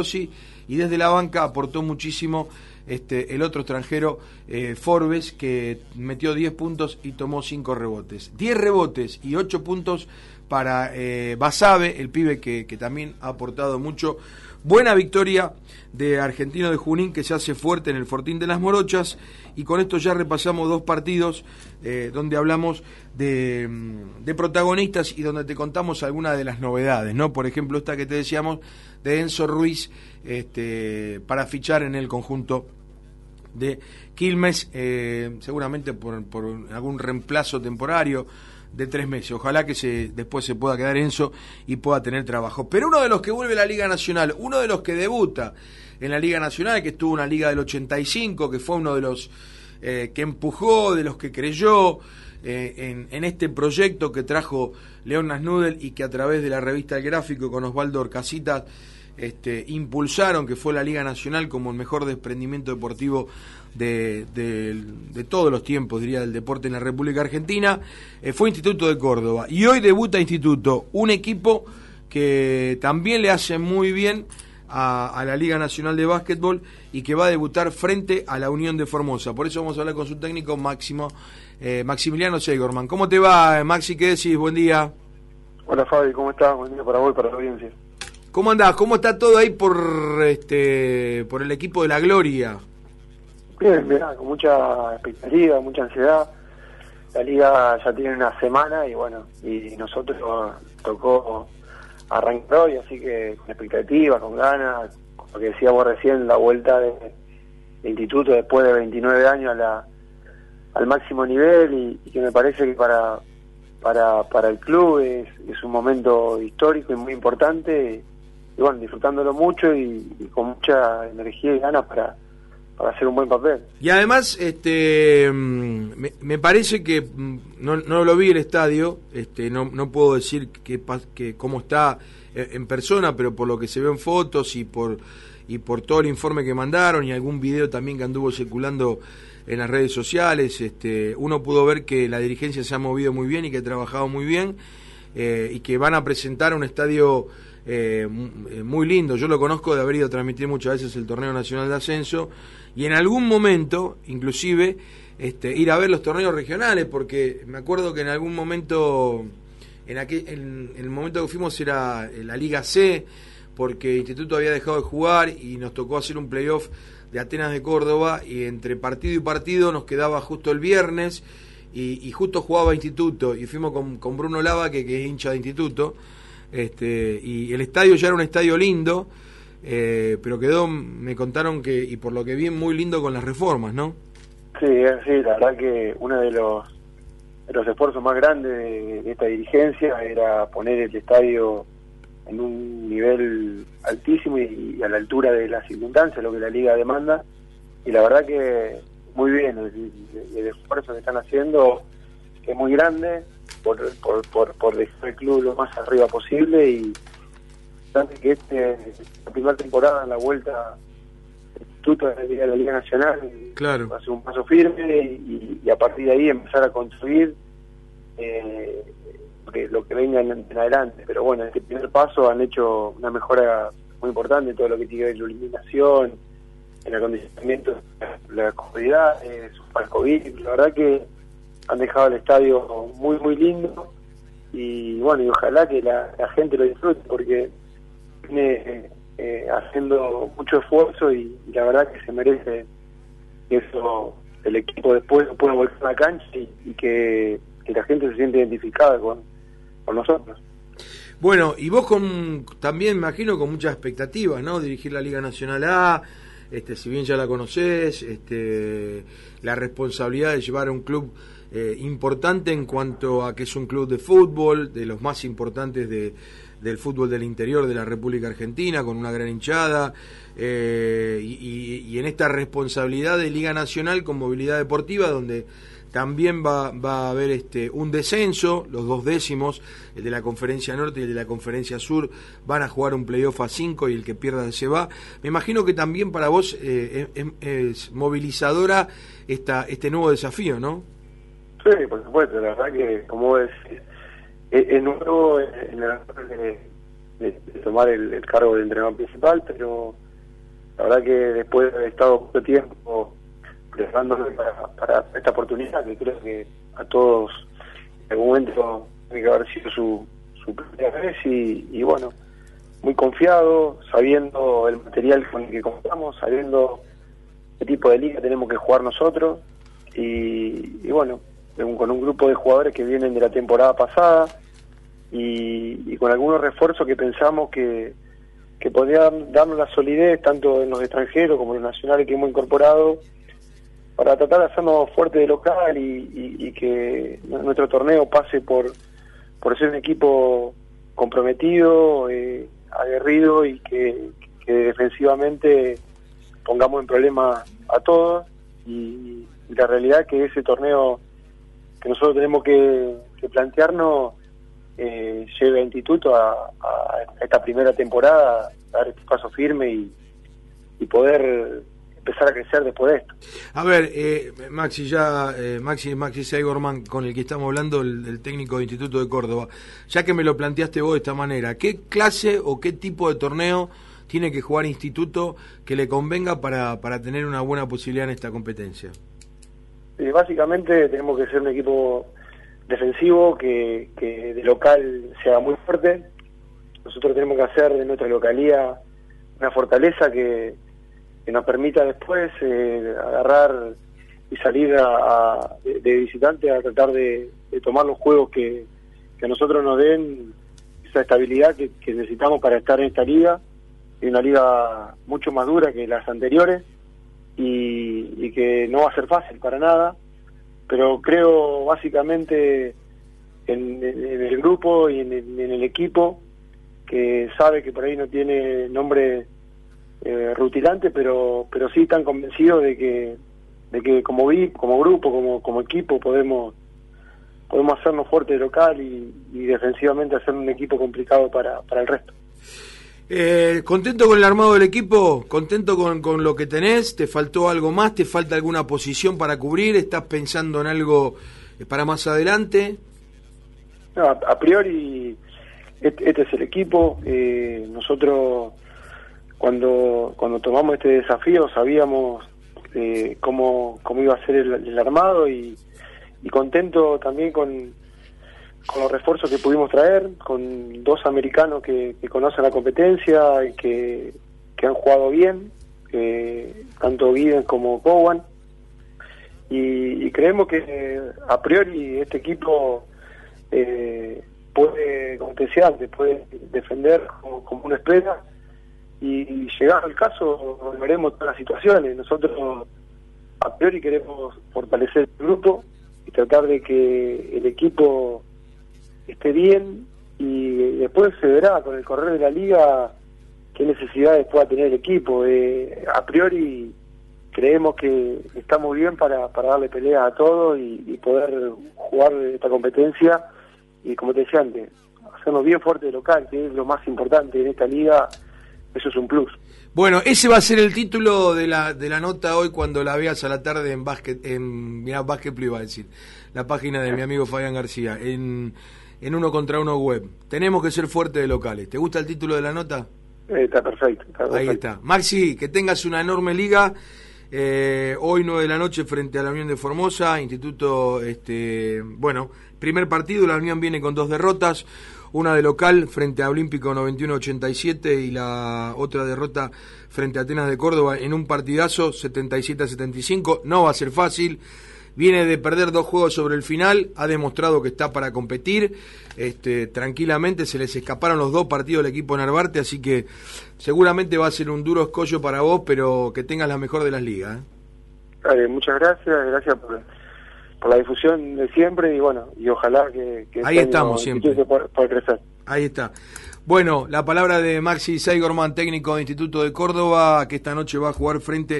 y desde la banca aportó muchísimo este, el otro extranjero, eh, Forbes, que metió 10 puntos y tomó 5 rebotes. 10 rebotes y 8 puntos para eh, Basabe, el pibe que, que, también ha aportado mucho. Buena victoria de Argentino de Junín que se hace fuerte en el Fortín de las Morochas y con esto ya repasamos dos partidos eh, donde hablamos de, mm, de, protagonistas y donde te contamos algunas de las novedades, ¿no? Por ejemplo, esta que te decíamos de Enzo Ruiz este, para fichar en el conjunto de Quilmes, eh, seguramente por, por, algún reemplazo temporario de tres meses. Ojalá que se, después se pueda quedar Enzo y pueda tener trabajo. Pero uno de los que vuelve a la Liga Nacional, uno de los que debuta en la Liga Nacional, que estuvo en la Liga del 85, que fue uno de los eh, que empujó, de los que creyó eh, en, en, este proyecto que trajo León Nasnudel y que a través de la revista El Gráfico con Osvaldo Orcasitas este, impulsaron, que fue la Liga Nacional como el mejor desprendimiento deportivo de, de, todos los tiempos, diría, del deporte en la República Argentina, eh, fue Instituto de Córdoba. Y hoy debuta Instituto, un equipo que también le hace muy bien a, la Liga Nacional de Básquetbol y que va a debutar frente a la Unión de Formosa. Por eso vamos a hablar con su técnico Máximo, eh, Maximiliano Segorman. ¿Cómo te va, Maxi? ¿Qué decís? Buen día. Hola Fabi, ¿cómo estás? Buen día para vos y para la audiencia. ¿Cómo andás? ¿Cómo está todo ahí por este por el equipo de la Gloria? Bien, con mucha expectativa, mucha ansiedad. La liga ya tiene una semana y bueno, y nosotros tocó arrancar hoy, así que con expectativa, con ganas, lo que decíamos recién, la vuelta de, de instituto después de 29 años a la, al máximo nivel y, y, que me parece que para para para el club es, es un momento histórico y muy importante y bueno, disfrutándolo mucho y, con mucha energía y ganas para, para hacer un buen papel. Y además, este, me, me parece que no, no, lo vi el estadio, este, no, no puedo decir que, que cómo está en persona, pero por lo que se ve en fotos y por y por todo el informe que mandaron y algún video también que anduvo circulando en las redes sociales, este, uno pudo ver que la dirigencia se ha movido muy bien y que ha trabajado muy bien eh, y que van a presentar un estadio eh, muy lindo. Yo lo conozco de haber ido a transmitir muchas veces el torneo nacional de ascenso y en algún momento, inclusive, este, ir a ver los torneos regionales, porque me acuerdo que en algún momento, en, aquel, en el momento que fuimos era la Liga C, porque el Instituto había dejado de jugar y nos tocó hacer un playoff de Atenas de Córdoba y entre partido y partido nos quedaba justo el viernes y, justo jugaba Instituto y fuimos con, con Bruno Lava que, que, es hincha de Instituto este, y el estadio ya era un estadio lindo eh, pero quedó, me contaron que y por lo que vi muy lindo con las reformas, ¿no? Sí, sí, la verdad que uno de los, los esfuerzos más grandes de, esta dirigencia era poner el estadio en un nivel altísimo y, y, a la altura de las circunstancias, lo que la liga demanda. Y la verdad que muy bien, el, el esfuerzo que están haciendo es muy grande por, por, por, por dejar el club lo más arriba posible y que este, la primera temporada en la vuelta Instituto de la Liga Nacional claro. hacer un paso firme y, y, a partir de ahí empezar a construir eh, lo que venga en, en, adelante. Pero bueno, en este primer paso han hecho una mejora muy importante todo lo que tiene que ver con la iluminación, el acondicionamiento, la comodidad, eh, su palco La verdad que han dejado el estadio muy, muy lindo. Y bueno, y ojalá que la, gente lo disfrute porque viene eh, haciendo mucho esfuerzo y, la verdad que se merece eso el equipo después pueda volver a la cancha y, y que, que la gente se siente identificada con con nosotros. Bueno, y vos con, también imagino con muchas expectativas, ¿no? Dirigir la Liga Nacional A, este, si bien ya la conocés, este, la responsabilidad de llevar a un club eh, importante en cuanto a que es un club de fútbol, de los más importantes de, del fútbol del interior de la República Argentina, con una gran hinchada, eh, y, y, en esta responsabilidad de Liga Nacional con movilidad deportiva, donde también va, va a haber este, un descenso, los dos décimos, el de la conferencia norte y el de la conferencia sur, van a jugar un playoff a 5 y el que pierda se va. Me imagino que también para vos eh, es, movilizadora esta, este nuevo desafío, ¿no? Sí, por supuesto, la verdad que, como es, es nuevo en el de, de, tomar el, cargo de entrenador principal, pero la verdad que después de haber estado mucho tiempo preparándome para, esta oportunidad, que creo que a todos en algún momento tiene que haber sido su, su primera vez y, bueno, muy confiado, sabiendo el material con el que contamos, sabiendo qué tipo de liga tenemos que jugar nosotros y, y bueno, con un grupo de jugadores que vienen de la temporada pasada y, con algunos refuerzos que pensamos que, que podrían darnos la solidez tanto en los extranjeros como en los nacionales que hemos incorporado para tratar de hacernos fuerte de local y, que nuestro torneo pase por, por ser un equipo comprometido, eh, aguerrido y que, defensivamente pongamos en problema a todos. Y, la realidad que ese torneo que nosotros tenemos que, plantearnos eh, lleve a Instituto a, esta primera temporada, a dar este paso firme y, y poder empezar a crecer después de esto. A ver, eh, Maxi, ya, eh, Maxi, Maxi Seigorman, con el que estamos hablando, el, técnico de Instituto de Córdoba, ya que me lo planteaste vos de esta manera, ¿qué clase o qué tipo de torneo tiene que jugar Instituto que le convenga para, para tener una buena posibilidad en esta competencia? básicamente tenemos que ser un equipo defensivo que, que de local sea muy fuerte. Nosotros tenemos que hacer de nuestra localía una fortaleza que, que nos permita después eh, agarrar y salir a, de, visitante a tratar de, tomar los juegos que, que nosotros nos den esa estabilidad que, necesitamos para estar en esta liga, en una liga mucho más dura que las anteriores y, que no va a ser fácil para nada, pero creo básicamente en, el grupo y en el equipo que sabe que por ahí no tiene nombre eh, rutilante, pero pero sí están convencidos de que de que como como grupo, como como equipo podemos podemos hacernos fuerte local y, defensivamente hacer un equipo complicado para, para el resto. Eh, ¿Contento con el armado del equipo? ¿Contento con, con, lo que tenés? ¿Te faltó algo más? ¿Te falta alguna posición para cubrir? ¿Estás pensando en algo eh, para más adelante? No, a, priori este, este, es el equipo. Eh, nosotros cuando, cuando tomamos este desafío sabíamos eh, cómo, cómo iba a ser el, armado y, contento también con, con los refuerzos que pudimos traer, con dos americanos que, conocen la competencia y que, han jugado bien, eh, tanto Guiden como Cowan. Y, creemos que a priori este equipo eh, puede, antes, puede defender como, como una espera y llegado el caso veremos todas las situaciones. Nosotros a priori queremos fortalecer el grupo y tratar de que el equipo esté bien y después se verá con el correr de la liga qué necesidades pueda tener el equipo. Eh, a priori creemos que estamos bien para, para darle pelea a todos y, y poder jugar esta competencia y como te decía antes, hacernos bien fuerte de local, que es lo más importante en esta liga eso es un plus. Bueno, ese va a ser el título de la, de la nota hoy cuando la veas a la tarde en Basket, en mirá, Basket Plus iba a decir, la página de mi amigo Fabián García, en, en uno contra uno web. Tenemos que ser fuertes de locales. ¿Te gusta el título de la nota? Eh, está, perfecto, Ahí está. Maxi, que tengas una enorme liga. Eh, hoy 9 de la noche frente a la Unión de Formosa, Instituto, este, bueno, primer partido, la Unión viene con dos derrotas una de local frente a Olímpico 91-87 y la otra derrota frente a Atenas de Córdoba en un partidazo 77-75. No va a ser fácil. Viene de perder dos juegos sobre el final, ha demostrado que está para competir. Este, tranquilamente se les escaparon los dos partidos del equipo Narvarte, así que seguramente va a ser un duro escollo para vos, pero que tengas la mejor de las ligas. ¿eh? muchas gracias, gracias por, por la difusión de siempre y bueno, y ojalá que, ahí este estamos siempre por, crecer. Ahí está. Bueno, la palabra de Maxi Seigorman, técnico de Instituto de Córdoba, que esta noche va a jugar frente